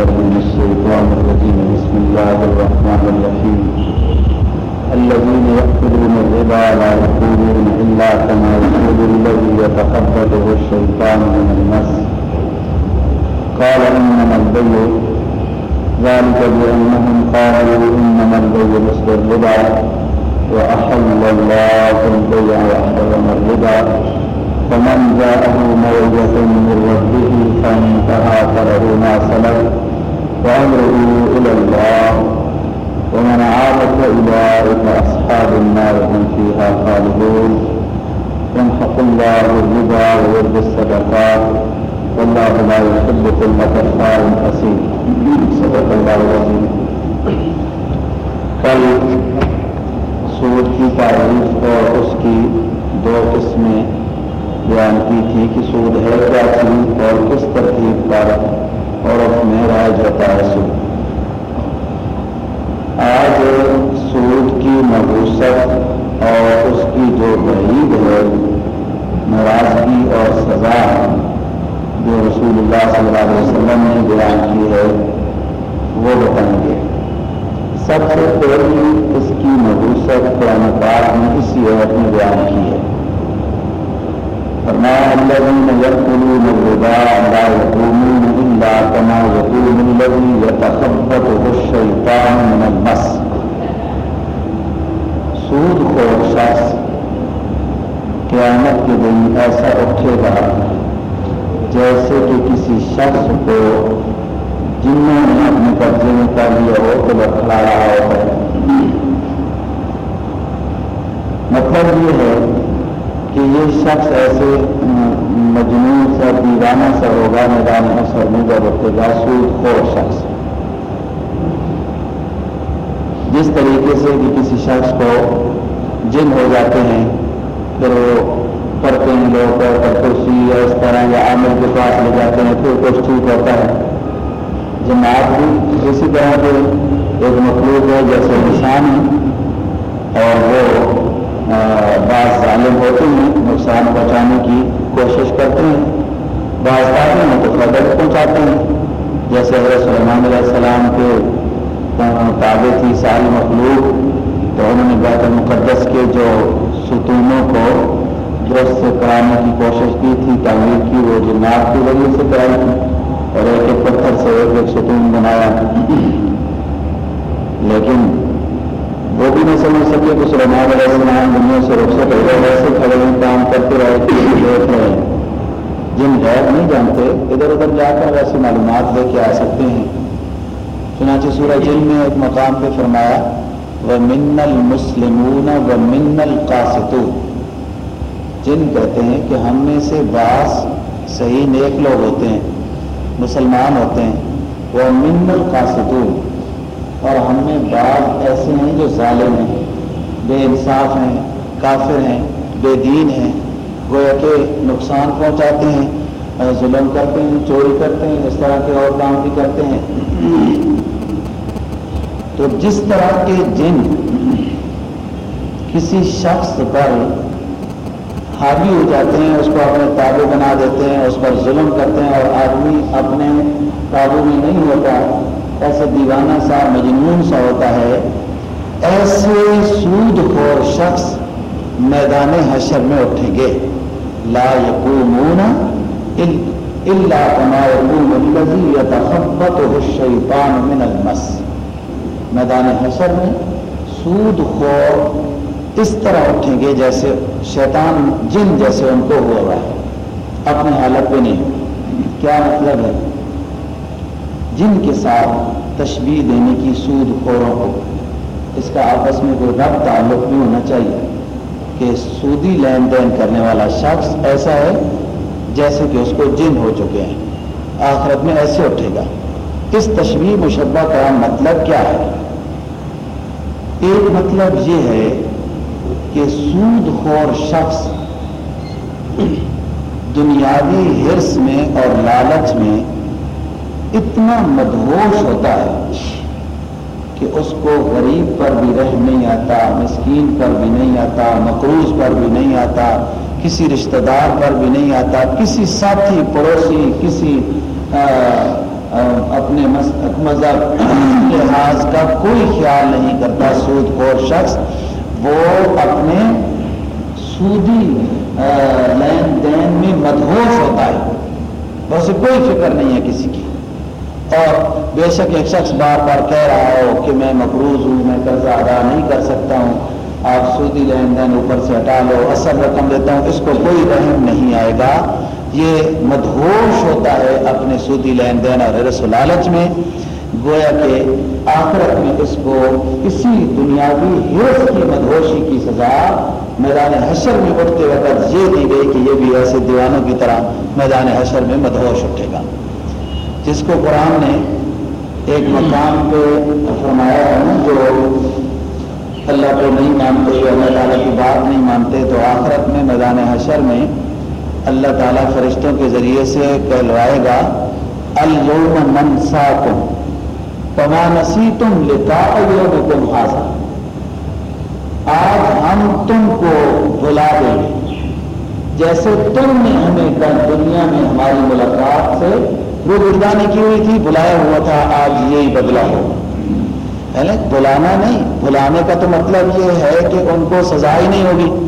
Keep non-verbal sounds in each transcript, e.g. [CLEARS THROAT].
بالله من الشيطان الرجيم. بسم الله الرحمن الرحيم. الذين يأكلون الربا لا يقولون إلا كما يقول الذي يتخبطه الشيطان من المس قال إنما البيع. ذلك بأنهم قالوا إنما البيع مثل الربا وأحل الله البيع وحرم الربا. فمن جاءه موعظة من ربه فانتهى فله ما سلف. وأمره إلى الله ومن عاد فأولئك أصحاب النار هم فيها خالدون. يمحق الله الربا ويربي الصدقات. والله لا يحب كل كفار أثيم. صدق الله العظيم. کل سود کی تعریف اور اس کی دو قسمیں بیان کی تھی کہ سود ہے کیا چیز اور کس ترتیب پر اور اس میں رائج ہے سود آج سود کی مبوست اور اس کی جو غریب ہے، ناراضگی اور سزا جو رسول اللہ صلی اللہ علیہ وسلم نے بیان کی ہے، وہ بتائیں گے۔ سب سے پہلی اس کی نبوست قرآن پاک نے اسی عورت میں بیان کی ہے۔ فرمایا الذين شخص کو جنہوں نے اپنے قبضے میں کر لیا ہو تو رکھا رہا ہوتا ہے مطلب یہ ہے کہ یہ شخص ایسے مجنون سا دیوانہ سا ہوگا میدان اثر میں جب اٹھے گا سود خور شخص جس طریقے سے کہ کسی شخص کو جن ہو جاتے ہیں پھر وہ پڑھتے ہیں لوگ کرسی یا اس طرح یا عامر کے پاس لے جاتے ہیں، پھر کچھ ٹھیک ہوتا ہے۔ جماعت بھی اسی طرح کے ایک مخلوق ہے، جیسے نشان ہے اور وہ بعض ظالم ہوتے ہیں، نقصان پہنچانے کی کوشش کرتے ہیں۔ بعض آتے ہیں تو فدر پہنچاتے ہیں، جیسے حضرت سلمان علیہ السلام کے تابع تھی ساری مخلوق، تو انہوں نے بیت المقدس کے جو ستونوں کو درست کرانے کی کوشش کی تھی تعمیر کی، وہ جنات کی وجہ سے کرائی تھی اور ایک ایک پتھر سے ایک ایک ستون بنایا۔ لیکن وہ بھی نہیں سمجھ سکے کہ سلمان علیہ السلام دنیا سے رخصت ہو گئے ویسے کھڑے ہیں کام کرتے رہے دیکھ رہے ہیں۔ جن غیر نہیں جانتے، ادھر ادھر جا کر ویسی معلومات لے کے آ سکتے ہیں۔ چنانچہ سورہ جن میں ایک مقام پہ فرمایا وہ من المسلمون و من القاسطون۔ جن کہتے ہیں کہ ہم میں سے بعض صحیح نیک لوگ ہوتے ہیں، مسلمان ہوتے ہیں، وہ من القاصدون اور ہم میں بعض ایسے ہیں جو ظالم ہیں، بے انصاف ہیں، کافر ہیں، بے دین ہیں، گویا کہ نقصان پہنچاتے ہیں، ظلم کرتے ہیں، چوری کرتے ہیں، اس طرح کے اور کام بھی کرتے ہیں۔ تو جس طرح کے جن کسی شخص پر حاوی ہو جاتے ہیں، اس کو اپنے تابع بنا دیتے ہیں، اس پر ظلم کرتے ہیں اور آدمی اپنے قابو میں نہیں ہوتا۔ ایسے دیوانہ سا، مجنون سا ہوتا ہے۔ ایسے سود خور شخص میدان حشر میں اٹھیں گے۔ لا یقومون الا کما یقوم الذی یتخبطه الشیطان من المس۔ میدان حشر میں سود خور اس طرح اٹھیں گے جیسے شیطان جن جیسے ان کو ہوا ہوا ہے۔ اپنی حالت پہ نہیں۔ کیا مطلب ہے؟ جن کے ساتھ تشبیح دینے کی سود خوروں کو۔ اس کا آپس میں کوئی رب تعلق بھی ہونا چاہیے کہ سودی لین دین کرنے والا شخص ایسا ہے جیسے کہ اس کو جن ہو چکے ہیں۔ آخرت میں ایسے اٹھے گا۔ اس تشبیح مشبہ کا مطلب کیا ہے؟ ایک مطلب یہ ہے کہ سود خور شخص دنیاوی حرص میں اور لالچ میں اتنا مدہوش ہوتا ہے کہ اس کو غریب پر بھی رحم نہیں آتا، مسکین پر بھی نہیں آتا، مقروض پر بھی نہیں آتا، کسی رشتہ دار پر بھی نہیں آتا، کسی ساتھی، پڑوسی، کسی اپنے مذہب، [CLEARS THROAT] لحاظ کا کوئی خیال نہیں کرتا سود خور شخص۔ وہ اپنے سودی لین دین میں مدہوش ہوتا ہے۔ ویسے کوئی فکر نہیں ہے کسی کی۔ اور بے شک ایک شخص بار بار کہہ رہا ہو کہ میں مقروض ہوں، میں قرضہ ادا نہیں کر سکتا ہوں۔ آپ سودی لین دین اوپر سے ہٹا لو اصل رقم دیتا ہوں، اس کو کوئی رحم نہیں آئے گا۔ یہ مدہوش ہوتا ہے اپنے سودی لین دین اور رس لالچ میں۔ گویا کہ آخرت میں اس کو کسی دنیاوی حرص کی مدہوشی کی سزا میدان حشر میں اٹھتے وقت یہ دی گئی کہ یہ بھی ایسے دیوانوں کی طرح میدان حشر میں مدہوش اٹھے گا۔ جس کو قرآن نے ایک مقام پہ فرمایا ہے جو اللہ کو نہیں مانتے اللہ تعالیٰ کی بات نہیں مانتے، تو آخرت میں میدان حشر میں اللہ تعالیٰ فرشتوں کے ذریعے سے کہلوائے گا الوم منسا تم پما نسی تم لتا تم حاصل آج ہم تم کو بلا دیں گے۔ جیسے تم نے ہمیں کل دنیا میں ہماری ملاقات سے وہ گردانی کی ہوئی تھی، بلایا ہوا تھا، آج یہی بدلا ہو۔ پہلے بلانا نہیں، بلانے کا تو مطلب یہ ہے کہ ان کو سزا ہی نہیں ہوگی۔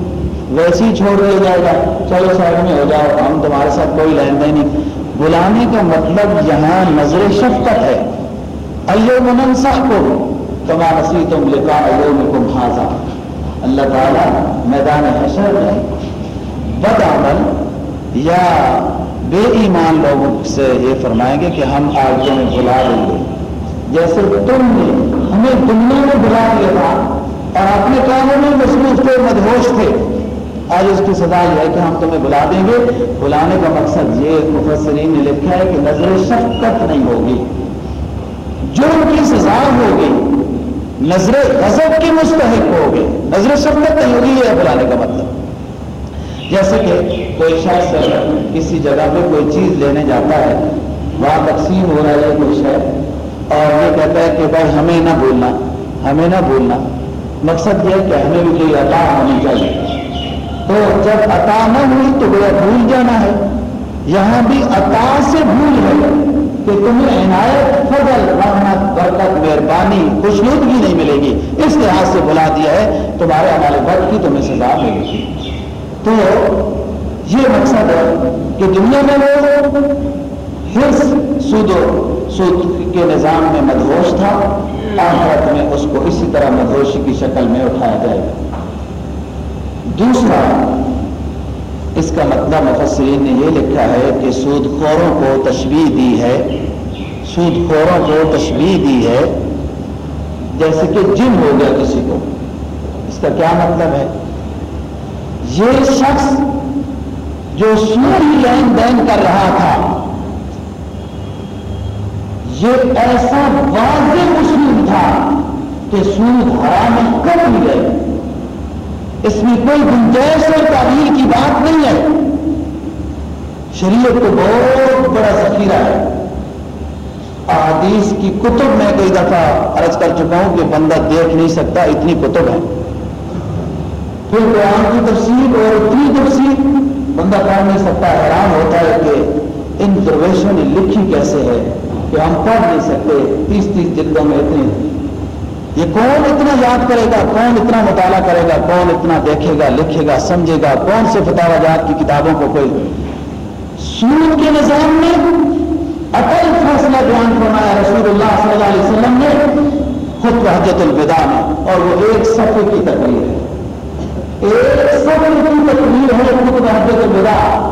ویسے ہی چھوڑ دیا جائے گا۔ چلو سائڈ میں ہو جاؤ، ہم تمہارے ساتھ کوئی لین دین نہیں۔ بلانے کا مطلب یہاں نظر شفقت ہے۔ ایو منسا کو تمہارا سی تم لکھا ایو میں کم حاضا اللہ تعالیٰ میدان حشر میں بد عمل یا بے ایمان لوگوں سے یہ فرمائیں گے کہ ہم آج تمہیں بلا دیں گے۔ جیسے تم نے ہمیں دنیا میں بلا دیا تھا اور اپنے کاموں میں مصروف تھے، مدہوش تھے۔ آج اس کی سزا یہ ہے کہ ہم تمہیں بلا دیں گے۔ بلانے کا مقصد یہ مفسرین نے لکھا ہے کہ نظر شفقت نہیں ہوگی۔ جو ان کی سزا ہوگی نظر غضب کی مستحق ہوگی نظر شفقت نہیں ہوگی یہ بلانے کا مطلب۔ جیسے کہ کوئی شخص کسی جگہ پہ کوئی چیز لینے جاتا ہے، وہاں تقسیم ہو رہا ہے کوئی شہر اور یہ کہتا ہے کہ بھائی ہمیں نہ بولنا ہمیں نہ بولنا مقصد یہ ہے کہ ہمیں بھی کوئی عطا ہونی چاہیے۔ تو جب عطا نہ ہوئی تو وہ بھول جانا ہے۔ یہاں بھی عطا سے بھول ہے۔ کہ تمہیں عنایت، فضل، رحمت، برکت، مہربانی، خوشنودگی نہیں ملے گی۔ اس لحاظ سے بلا دیا ہے، تمہارے ہمارے وقت کی تمہیں سزا ملے گی۔ تو یہ مقصد ہے کہ دنیا میں وہ حرص، سود و سود کے نظام میں مدہوش تھا، آخرت میں اس کو اسی طرح مدہوشی کی شکل میں اٹھایا جائے گا۔ دوسرا اس کا مطلب مفسرین نے یہ لکھا ہے کہ سود خوروں کو تشبیح دی ہے، سود خوروں کو تشبیح دی ہے، جیسے کہ جن ہو گیا کسی کو۔ اس کا کیا مطلب ہے؟ یہ شخص جو سود لین دین کر رہا تھا، یہ ایسا واضح مسلم تھا کہ سود حرام کر بھی گئے اس میں کوئی گنجائش اور تعبیر کی بات نہیں ہے۔ شریعت کو بہت بڑا ذخیرہ ہے۔ احادیث کی کتب میں کئی دفعہ عرض کر چکا ہوں کہ بندہ دیکھ نہیں سکتا اتنی کتب ہے۔ پھر قرآن کی تفصیل اور اتنی تفصیل بندہ پڑھ نہیں سکتا، حیران ہوتا ہے کہ ان درویشوں نے لکھی کیسے ہے کہ ہم پڑھ نہیں سکتے، تیس تیس جلدوں میں اتنے۔ یہ کون اتنا یاد کرے گا، کون اتنا مطالعہ کرے گا، کون اتنا دیکھے گا، لکھے گا، سمجھے گا، کون سے فتح جات کی کتابوں کو کوئی سور کے نظام میں اٹل فیصلہ بیان فرمایا رسول اللہ صلی اللہ علیہ وسلم نے، خود حجت الوداع میں، اور وہ ایک صفحے کی تقریر ہے۔ ایک صفحے کی تقریر ہے خود حجت الوداع۔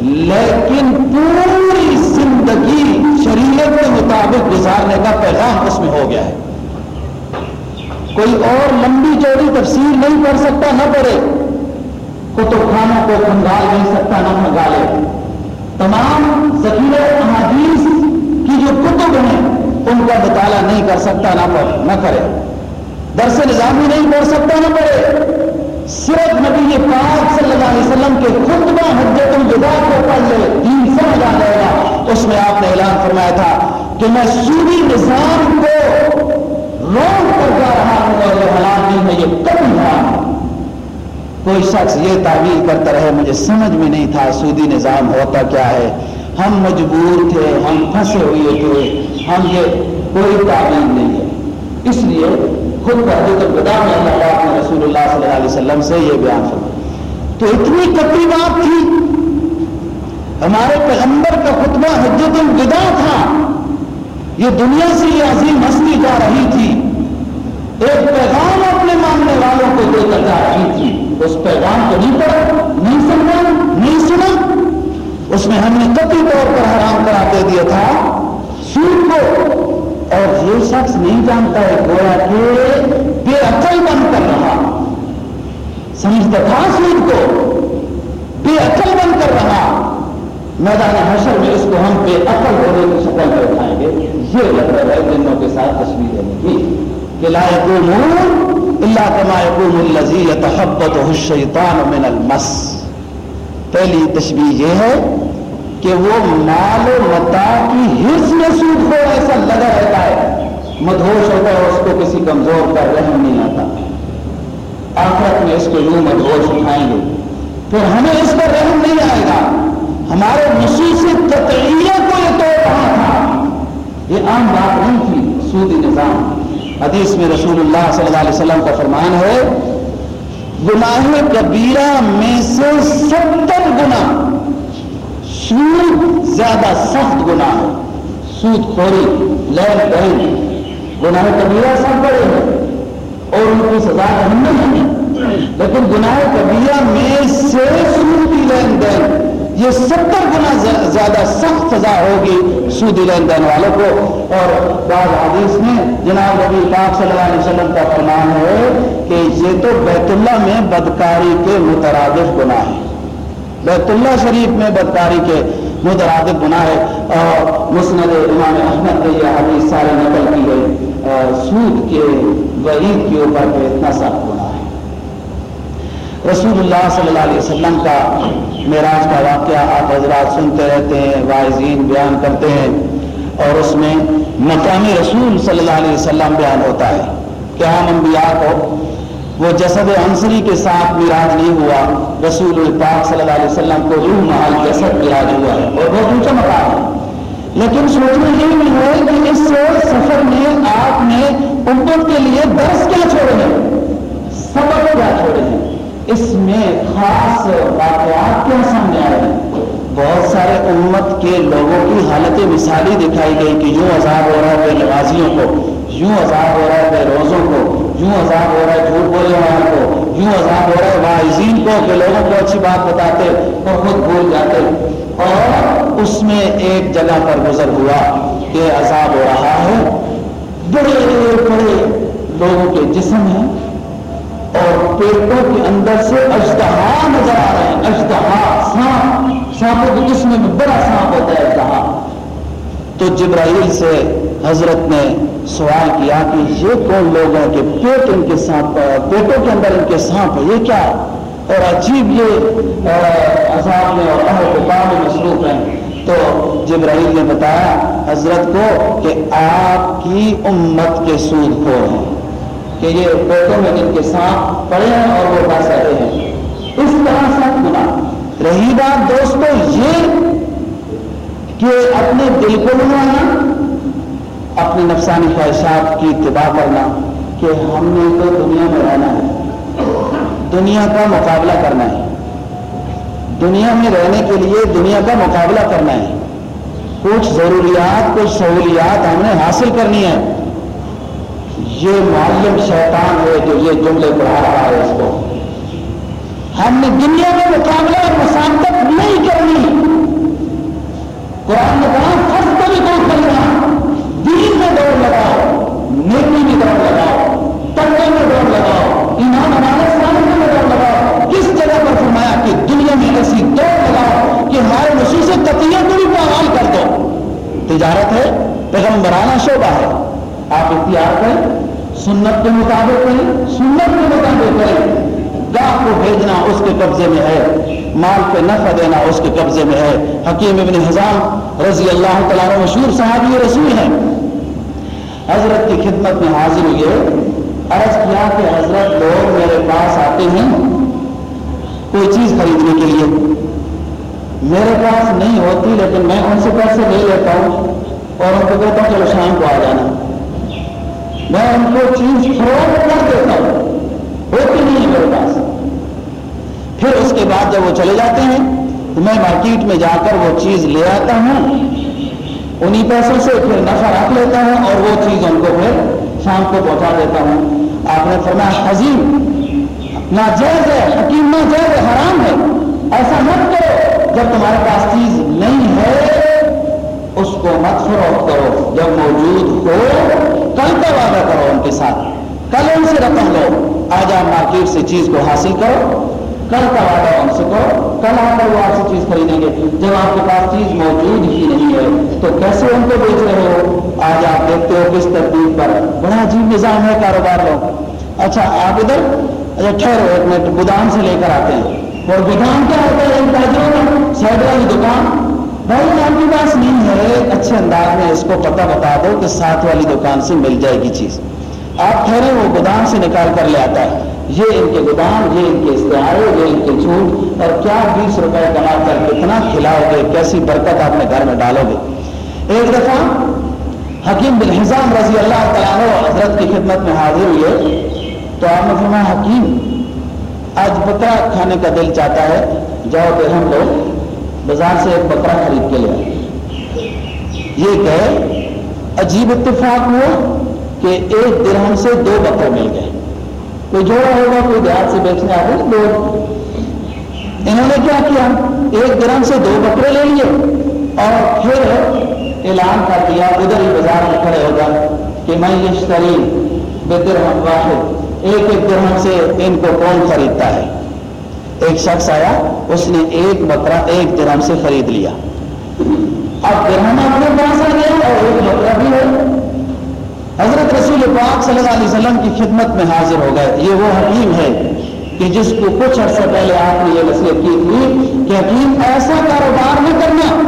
لیکن پوری زندگی شریعت کے مطابق گزارنے کا پیغام اس میں ہو گیا ہے۔ کوئی اور لمبی چوڑی تفسیر نہیں پڑھ سکتا، نہ پڑھے۔ کتب خانوں کو کھنگال نہیں سکتا، نہ کھنگالے تمام ذخیرہ احادیث کی جو کتب ہیں، ان کا مطالعہ نہیں کر سکتا، نہ پڑھ، نہ کرے درس نظامی نہیں پڑھ سکتا، نہ پڑھے۔ صرف نبی پاک صلی اللہ علیہ وسلم کے خطبہ حجت الوداع کو پڑھ لے دین سمجھ آ جائے گا۔ اس میں آپ نے اعلان فرمایا تھا کہ میں سودی نظام کو روک کر جا رہا اور یہ حالات نہیں یہ کبھی حرام کوئی شخص یہ تعویل کرتا رہے، مجھے سمجھ میں نہیں تھا سودی نظام ہوتا کیا ہے۔ ہم مجبور تھے، ہم پھنسے ہوئے تھے، ہم یہ کوئی تعلیم نہیں ہے۔ اس لیے خود کا بدا میں اللہ پاک نے رسول اللہ صلی اللہ علیہ وسلم سے یہ بیان فرمایا۔ تو اتنی کٹی بات تھی۔ ہمارے پیغمبر کا خطبہ حجت الوداع تھا۔ یہ دنیا سے یہ عظیم ہستی جا رہی تھی۔ ایک پیغام اپنے ماننے والوں کو دے کر جا رہی تھی اس پیغام کو نہیں پڑھا، نہیں سمجھا نہیں سنا۔ اس میں ہم نے کتی طور پر حرام کرا دے دیا تھا۔ سود کو۔ اور یہ شخص نہیں جانتا ہے، گویا کہ بے عقل بن کر رہا۔ سمجھتا تھا سود کو۔ بے عقل بن کر رہا۔ میدان حشر میں اس کو ہم بے عقل ہونے کی شکل میں اٹھائیں گے۔ یہ لگ رہا ہے جنوں کے ساتھ تصویر ہے کہ لا يقومون الا كما يقوم الذي الشيطان من المس۔ پہلی تشبیہ یہ ہے کہ وہ مال و متا کی حرص میں سود کو ایسا لگا رہتا ہے۔ مدہوش ہوتا ہے اس کو کسی کمزور کا رحم نہیں آتا۔ آخرت میں اس کو یوں مدوش اٹھائیں گے۔ پھر ہمیں اس پر رحم نہیں آئے گا۔ ہمارے نصوص قطعیہ کو یہ تو کہاں تھا۔ یہ عام بات نہیں تھی، سودی نظام۔ حدیث میں رسول اللہ صلی اللہ علیہ وسلم کا فرمان ہے گناہ کبیرہ میں سے ستر گنا سود زیادہ سخت گناہ ہے سود خوری، لین بہن گناہ کبیرہ سب بڑے ہیں اور ان کی سزا جہنم ہے۔ لیکن گناہ کبیرہ میں سے سودی لین دین یہ ستر گنا زیادہ سخت سزا ہوگی سودی لین دین والوں کو۔ اور بعض حدیث میں جناب نبی پاک صلی اللہ علیہ وسلم کا فرمان ہے کہ یہ تو بیت اللہ میں بدکاری کے مترادف گناہ ہے بیت اللہ شریف میں بدکاری کے مترادف گناہ ہے اور مسند امام احمد نے یہ حدیث سارے نقل کی گئی۔ سود کے وعید کے اوپر اتنا سخت ہونا ہے رسول اللہ صلی اللہ علیہ وسلم کا معراج کا واقعہ آپ حضرات سنتے رہتے ہیں، واعظین بیان کرتے ہیں اور اس میں مقامی رسول صلی اللہ علیہ وسلم بیان ہوتا ہے کہ ہم انبیاء کو وہ جسد عنصری کے ساتھ میراج نہیں ہوا، رسول الپاک صلی اللہ علیہ وسلم کو روح محال جسد میراج ہوا ہے اور بہت اونچا مقام ہے۔ لیکن سوچنا یہ نہیں ہے کہ اس سفر میں آپ نے امت کے لیے درس کیا چھوڑے ہیں سبق کیا چھوڑے ہیں اس میں خاص واقعات کیا سامنے آئے ہیں؟ بہت سارے امت کے لوگوں کی حالت مثالی دکھائی گئی کہ یوں عذاب ہو رہا ہے بے نمازیوں کو، یوں عذاب ہو رہا ہے بے روزوں کو، یوں عذاب ہو رہا ہے جھوٹ بولنے والوں کو، یوں عذاب ہو رہا ہے واعظین کو کہ لوگوں کو اچھی بات بتاتے اور خود بھول جاتے۔ اور اس میں ایک جگہ پر گزر ہوا کہ عذاب ہو رہا ہے۔ بڑے بڑے لوگوں کے جسم ہیں۔ اور پیٹوں کے اندر سے اجتہا نظر آ رہے ہیں اجتہا سانپ سانپوں کے جسم میں بڑا سانپ ہوتا ہے اجتہا تو جبرائیل سے حضرت نے سوال کیا کہ یہ کون لوگ ہیں کہ پیٹ ان کے سانپ پیٹوں کے اندر ان کے سانپ ہے یہ کیا اور عجیب یہ عذاب میں اور اہل کو میں مصروف ہیں۔ تو جبرائیل نے بتایا حضرت کو کہ آپ کی امت کے سود کو ہیں؟ کہ یہ پیٹوں میں جن کے ساتھ پڑے ہیں اور وہ بس رہے ہیں۔ اس طرح سب گنا رہی بات دوستو یہ کہ اپنے دل کو بنوانا اپنی نفسانی خواہشات کی اتباع کرنا کہ ہم نے تو دنیا میں رہنا ہے۔ دنیا کا مقابلہ کرنا ہے۔ دنیا میں رہنے کے لیے دنیا کا مقابلہ کرنا ہے۔ کچھ ضروریات، کچھ سہولیات ہم نے حاصل کرنی ہے۔ یہ معلم شیطان ہے جو یہ جملے پڑھا رہا ہے اس کو۔ ہم نے دنیا میں مقابلہ اور مسابقت نہیں کرنی۔ قرآن نے کہا، فرض کو بھی دوڑ کرنا دین میں دوڑ لگاؤ، نیکی میں دوڑ لگاؤ تنگے میں دوڑ لگاؤ، ایمان ہمارے سامنے میں دوڑ لگاؤ۔ کس جگہ پر فرمایا کہ دنیا میں ایسی دوڑ لگاؤ کہ ہمارے نصوص قطعیہ کو بھی پامال کر دو۔ تجارت ہے، پیغمبرانہ شعبہ ہے۔ آپ اختیار کریں۔ سنت کے مطابق کریں، سنت کے مطابق کریں۔ گاہ کو بھیجنا اس کے قبضے میں ہے، مال پہ نفع دینا اس کے قبضے میں ہے۔ حکیم ابن حضام رضی اللہ تعالیٰ مشہور صحابی رسول ہیں۔ حضرت کی خدمت میں حاضر ہوئے۔ عرض کیا کہ حضرت لوگ میرے پاس آتے ہیں کوئی چیز خریدنے کے لیے۔ میرے پاس نہیں ہوتی، لیکن میں ان سے پیسے لے لیتا ہوں اور ان کو کہتا ہوں چلو شام کو آ جانا۔ میں ان کو چیز فروغ کر دیتا ہوں ہوتی نہیں میرے پاس پھر اس کے بعد جب وہ چلے جاتے ہیں تو میں مارکیٹ میں جا کر وہ چیز لے آتا ہوں انہی پیسوں سے پھر نفع رکھ لیتا ہوں اور وہ چیز ان کو پھر شام کو پہنچا دیتا ہوں آپ نے فرمایا عظیم ناجائز ہے حکیم ناجائز ہے حرام ہے ایسا مت کرو جب تمہارے پاس چیز نہیں ہے اس کو مت فروخت کرو جب موجود ہو کل کا وعدہ کرو ان کے ساتھ۔ کل ان سے رقم لو۔ آج آپ مارکیٹ سے چیز کو حاصل کرو۔ کل کا وعدہ ان سے کرو۔ کل آ کر وہ آپ سے چیز خریدیں گے۔ جب آپ کے پاس چیز موجود ہی نہیں ہے، تو کیسے ان کو بیچ رہے ہو؟ آج آپ دیکھتے ہو کس ترتیب پر۔ بڑا عجیب نظام ہے کاروبار لوگ۔ اچھا آپ ادھر اچھا ٹھہرو ایک منٹ، گودام سے لے کر آتے ہیں۔ اور گودام کیا ہوتا ہے؟ ان تاجروں کا سائڈ والی دکان بھائی آپ کے پاس نہیں ہے۔ اچھے انداز میں اس کو پتہ بتا دو کہ ساتھ والی دکان سے مل جائے گی چیز۔ آپ ٹھہرے، وہ گودام سے نکال کر لے آتا ہے۔ یہ ان کے گودام، یہ ان کے استعارے، یہ ان کے جھوٹ اور کیا بیس روپئے کما کر کتنا کھلاؤ گے کیسی برکت اپنے گھر میں ڈالو گے ایک دفعہ حکیم بن حزام رضی اللہ تعالیٰ حضرت کی خدمت میں حاضر ہوئے۔ تو آپ نے فرمایا، حکیم، آج بکرا کھانے کا دل چاہتا ہے۔ جاؤ کہ ہم لوگ بازار سے ایک بکرا خرید کے لے یہ کہ عجیب اتفاق ہوا کہ ایک درہم سے دو بکرے مل گئے۔ کوئی جوڑا ہوگا، کوئی دیہات سے بیچنے آ گئے دو۔ انہوں نے کیا کیا؟ ایک گرم سے دو بکرے لے لیے۔ اور پھر اعلان کر دیا، ادھر ہی بازار میں کھڑے ہوگا کہ میں یہ شرین بے درہم واحد، ایک ایک درہم سے ان کو کون خریدتا ہے؟ ایک شخص آیا، اس نے ایک بکرا ایک درہم سے خرید لیا۔ اب درہم اپنے پاس آ گیا اور ایک بکرا بھی ہے۔ حضرت رسول پاک صلی اللہ علیہ وسلم کی خدمت میں حاضر ہو گئے۔ یہ وہ حکیم ہے کہ جس کو کچھ عرصہ پہلے آپ نے یہ نصیحت کی تھی کہ حکیم ایسا کاروبار نہ کرنا۔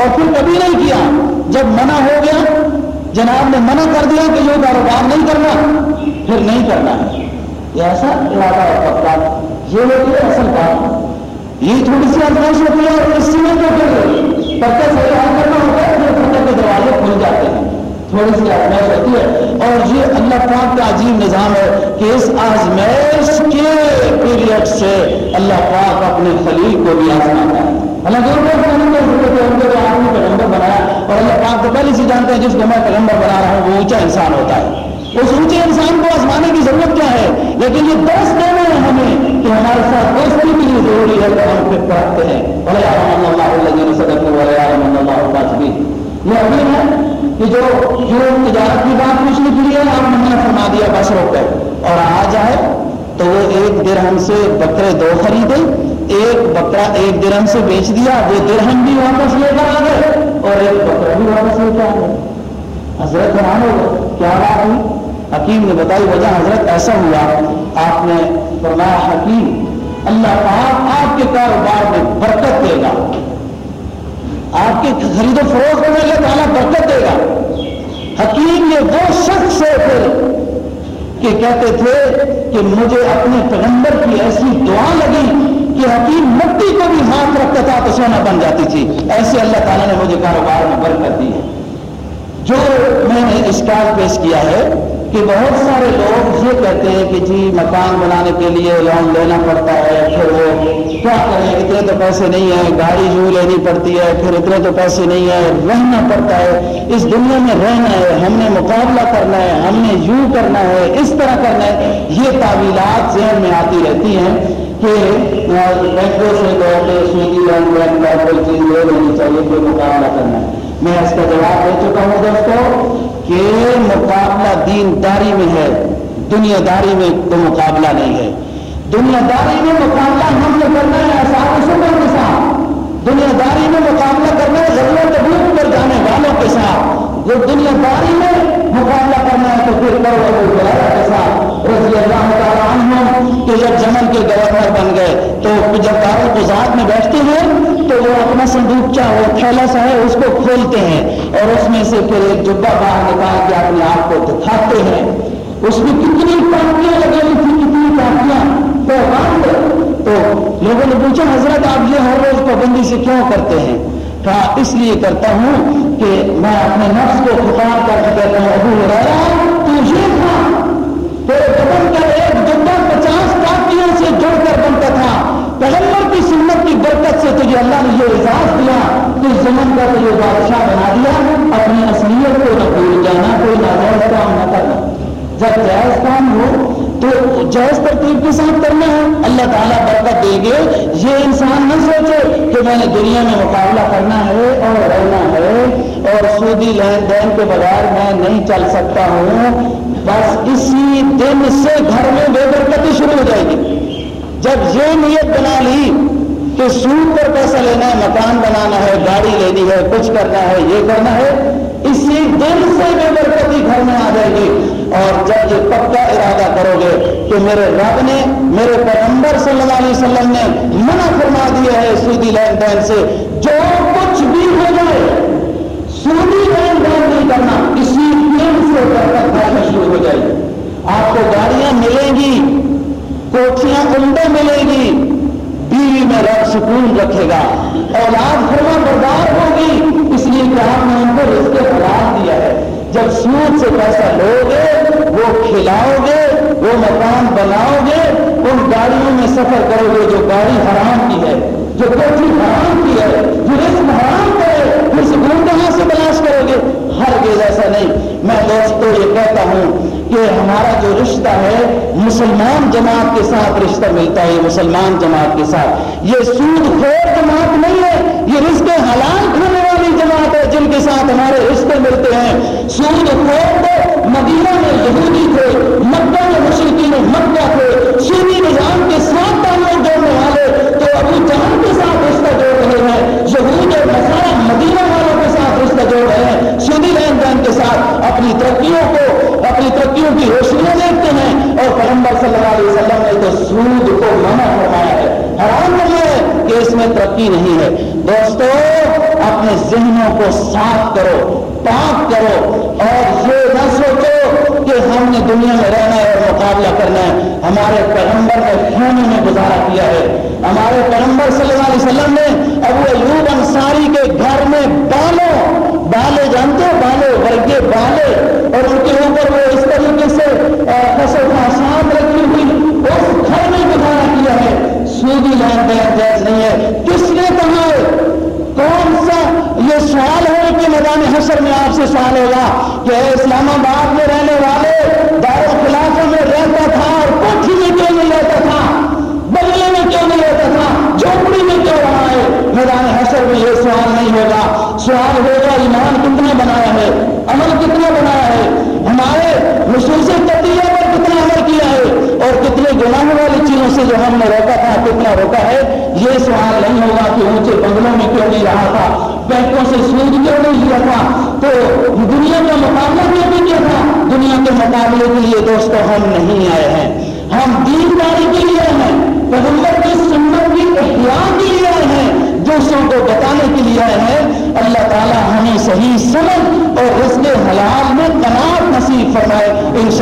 اور پھر کبھی نہیں کیا۔ جب منع ہو گیا، جناب نے منع کر دیا کہ یہ کاروبار نہیں کرنا۔ پھر نہیں کرنا۔ ہے یہ ایسا ارادہ اور پکا یہ ہوتی ہے اصل بات یہ تھوڑی سی آزمائش ہوتی ہے اور اس میں تو پھر پکا سے کرنا ہوتا ہے، پھر پکا کے دروازے کھل جاتے ہیں۔ تھوڑی سی آزمائش ہوتی ہے۔ اور یہ اللہ پاک کا عجیب نظام ہے کہ اس آزمائش کے پیریڈ سے اللہ پاک اپنے خلیل کو بھی آزماتا ہے۔ اللہ جو آدمی پیغمبر بنایا، اور اللہ پاک تو پہلے سے جانتے ہیں جس کو میں پیغمبر بنا رہا ہوں، وہ اونچا انسان ہوتا ہے۔ اس اونچے انسان کو آزمانے کی ضرورت کیا ہے؟ لیکن یہ دوست دینا ہے ہمیں کہ ہمارے ساتھ دوستی کے لیے ضروری ہے کہ ہم پھر پڑھتے ہیں۔ اللہ اللہ صدق اللہ یہ ابھی ہے کہ جو جو تجارت کی بات پوچھنے کے لیے آپ نے منع فرما دیا بس روک کر اور آ جائے تو وہ ایک درہم سے بکرے دو خریدے، ایک بکرا ایک درہم سے بیچ دیا، وہ درہم بھی واپس لے کر آ گئے اور ایک بکرا بھی واپس لے کے آ گئے۔ حضرت حیران ہو کیا بات ہوئی؟ حکیم نے بتائی، وجہ حضرت ایسا ہوا، آپ نے فرمایا، حکیم، اللہ پاک آپ کے کاروبار میں برکت دے گا۔ آپ کی خرید و فروخت میں اللہ تعالیٰ برکت دے گا۔ حکیم یہ وہ شخص ہے پھر کہ کہتے تھے کہ مجھے اپنے پیغمبر کی ایسی دعا لگی کہ حکیم مٹی کو بھی ہاتھ رکھتا تھا تو سونا بن جاتی تھی۔ ایسے اللہ تعالیٰ نے مجھے کاروبار میں برکت دی ہے۔ جو میں نے اسٹال پیش کیا ہے کہ بہت سارے لوگ یہ کہتے ہیں کہ جی مکان بنانے کے لیے لون لینا پڑتا ہے، پھر وہ کیا کریں؟ اتنے تو پیسے نہیں ہیں، گاڑی یوں لینی پڑتی ہے، پھر اتنے تو پیسے نہیں ہیں، رہنا پڑتا ہے۔ اس دنیا میں رہنا ہے، ہم نے مقابلہ کرنا ہے، ہم نے یوں کرنا ہے، اس طرح کرنا ہے۔ یہ تعویلات ذہن میں آتی رہتی ہیں کہ بینکوں سے سویگی لون کوئی چیز لے لینی چاہیے کوئی مقابلہ کرنا ہے۔ میں اس کا جواب دے چکا ہوں دوستوں کہ مقابلہ دین داری میں ہے دنیا داری میں تو مقابلہ نہیں ہے۔ دنیا داری میں مقابلہ ہم نے کرنا ہے کے ساتھ۔ دنیا داری میں مقابلہ کرنا ہے ضرورت پر جانے والوں کے ساتھ۔ وہ دنیا داری میں مقابلہ کرنا ہے تو پھر کرو کے ساتھ رضی اللہ تعالیٰ عنہ کہ جب جمن کے گورنر بن گئے تو جب داروں کو میں بیٹھتے ہیں تو وہ اپنا صندوق چاہو تھیلا سا ہے اس کو کھولتے ہیں اور اس میں سے پھر ایک جبا باہر نکال کے اپنے آپ کو دکھاتے ہیں اس میں کتنی پارٹیاں لگی ہوئی تھی کتنی پارٹیاں تو لوگوں نے پوچھا، حضرت آپ یہ ہر روز پابندی سے کیوں کرتے ہیں؟ کہا اس لیے کرتا ہوں کہ میں اپنے نفس کو خطاب کر کے کہتا ہوں، ابو رہا تو یہ تھا۔ تیرے بدن کا ایک ڈبا پچاس کاپیوں سے جڑ کر بنتا تھا۔ پیغمبر کی سنت کی برکت سے تجھے اللہ نے یہ اعزاز دیا۔ تو زمن کا تجھے بادشاہ بنا دیا۔ اپنی اصلیت کو نہ بھول جانا، کوئی ناجائز کام نہ کرنا۔ جب جائز کام ہو تو جائز ترتیب کے ساتھ کرنا ہے۔ اللہ تعالیٰ برکت دے گے یہ انسان نہ سوچے کہ میں نے دنیا میں مقابلہ کرنا ہے اور رہنا ہے اور سودی لین دین کے بغیر میں نہیں چل سکتا ہوں۔ بس اسی دن سے گھر میں بے برکتی شروع ہو جائے گی۔ جب یہ نیت بنا لی کہ سود پر پیسہ لینا ہے، مکان بنانا ہے، گاڑی لینی ہے، کچھ کرنا ہے، یہ کرنا ہے اسی دن سے بے برکتی گھر میں آ جائے گی۔ اور جب یہ پکا ارادہ کرو گے کہ میرے رب نے، میرے پیغمبر صلی اللہ علیہ وسلم نے منع فرما دیا ہے سودی لین دین سے، جو کچھ بھی ہو جائے سودی لین دین نہیں کرنا، اسی دن سے برکت گھر شروع ہو جائے گی۔ آپ کو گاڑیاں ملیں گی، کوٹیاں عمدہ ملیں گی، بیوی میں رب سکون رکھے گا۔ اولاد فرما بردار ہوگی کہ نے ان کو رزق حلال دیا ہے۔ جب سود سے پیسہ لو گے وہ کھلاؤ گے وہ مکان بناؤ گے ان گاڑیوں میں سفر کرو گے جو گاڑی حرام کی ہے، جو کوٹھی حرام کی ہے، جو رزق حرام کرے پھر سکون کہاں سے تلاش کرو گے؟ ہر گیز ایسا نہیں۔ میں دوستوں یہ کہتا ہوں کہ ہمارا جو رشتہ ہے، مسلمان جماعت کے ساتھ رشتہ ملتا ہے مسلمان جماعت کے ساتھ۔ یہ سود خور جماعت نہیں ہے، یہ رشتے حلال کھانے والی جماعت ہے، جن کے ساتھ ہمارے رشتے ملتے ہیں۔ سود خور تو مدینہ میں یہودی تھے، مکہ میں مشرقین مکہ تھے۔ سونی نظام کے ساتھ تعلق جوڑنے والے تو ابو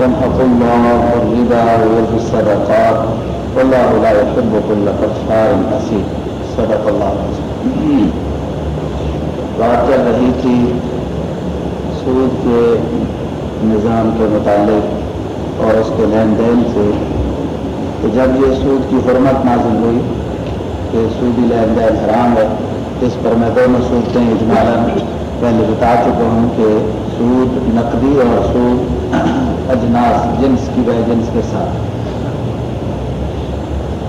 يمحق الله الربا ويربي الصدقات والله لا يحب كل كفار أثيم صدق الله بات چل رہی تھی، سود کے نظام کے متعلق اور اس کے لین دین سے کہ جب یہ سود کی حرمت نازل ہوئی کہ سودی لین دین حرام ہے، اس پر میں دونوں صورتیں اجمالاً پہلے بتا چکا ہوں کہ سود نقدی اور سود اجناس، جنس کی بہ جنس کے ساتھ۔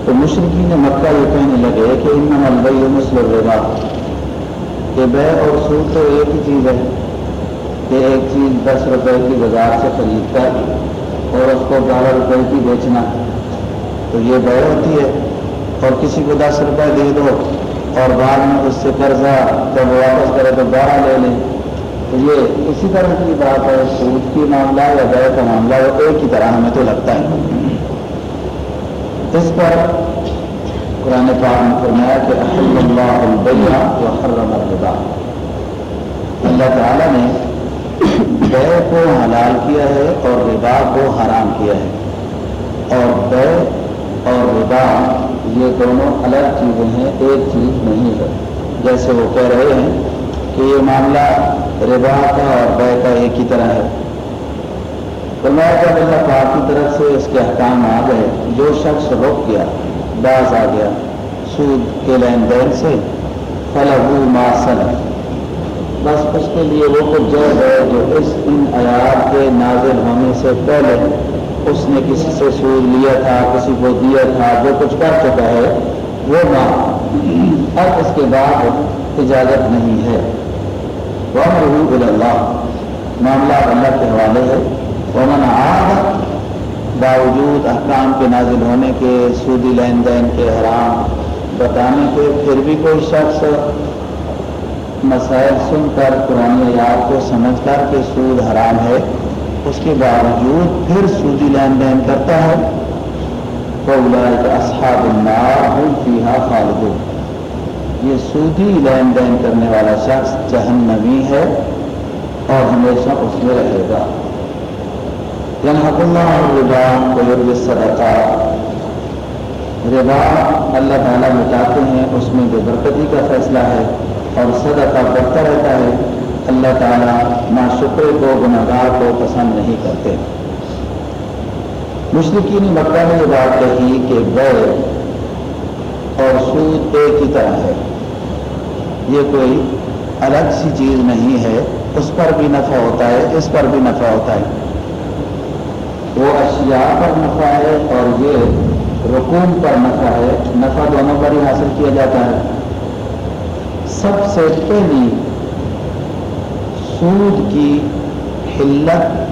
تو مشرقی نے مکہ یہ کہنے لگے کہ ان ملبئی مسلم روا کہ بے اور سود تو ایک ہی چیز ہے، کہ ایک چیز دس روپے کی بازار سے خرید کر اور اس کو بارہ روپے کی بیچنا۔ تو یہ بے ہوتی ہے اور کسی کو دس روپے دے دو اور بعد میں اس سے قرضہ جب واپس کرے تو بارہ لے لیں تو یہ اسی طرح کی بات ہے، سود کی معاملہ یا گئے کا معاملہ، وہ ایک ہی طرح ہمیں تو لگتا ہے۔ اس پر قرآن پاک نے فرمایا کہ اللہ البیہ و حرم الربا۔ اللہ تعالیٰ نے بے کو حلال کیا ہے اور ربا کو حرام کیا ہے۔ اور بے اور ربا، یہ دونوں الگ چیزیں ہیں، ایک چیز نہیں ہے۔ جیسے وہ کہہ رہے ہیں کہ یہ معاملہ ربا کا اور بے کا ایک ہی طرح ہے۔ فرمایا جب اللہ پاک کی طرف سے اس کے احکام آ گئے، جو شخص رک گیا، باز آ گیا، سود کے لین دین سے فلاح ماسل بس اس کے لیے وہ کچھ جائز ہے جو اس ان آیات کے نازل ہونے سے پہلے اس نے کسی سے سود لیا تھا، کسی کو دیا تھا، جو کچھ کر چکا ہے، وہ ماں اب اس کے بعد اجازت نہیں ہے۔ وہ رحو اللہ معاملہ اللہ کے حوالے ہے وہ آگ باوجود احکام کے نازل ہونے کے سودی لین دین کے حرام بتانے کے پھر بھی کوئی شخص مسائل سن کر پرانی یاد کو سمجھ کر کہ سود حرام ہے، اس کے باوجود پھر سودی لین دین کرتا ہے۔ تو اصحاب النار ہوں فیحا فالدو یہ سودی لین دین کرنے والا شخص جہنمی ہے اور ہمیشہ اس میں رہے گا۔ یعنی ربا کو صدقہ، ربا اللہ تعالیٰ مٹاتے ہیں، اس میں جو برکتی کا فیصلہ ہے اور صدقہ بڑھتا رہتا ہے، اللہ تعالیٰ نہ شکر کو گناگار کو پسند نہیں کرتے۔ مشرقین مکہ نے یہ بات کہی کہ بے اور سود ایک ہی طرح ہے۔ یہ کوئی الگ سی چیز نہیں ہے، اس پر بھی نفع ہوتا ہے، اس پر بھی نفع ہوتا ہے۔ وہ اشیاء پر نفع ہے اور یہ رکوم پر نفع ہے۔ نفع دونوں پر ہی حاصل کیا جاتا ہے۔ سب سے پہلی سود کی حلت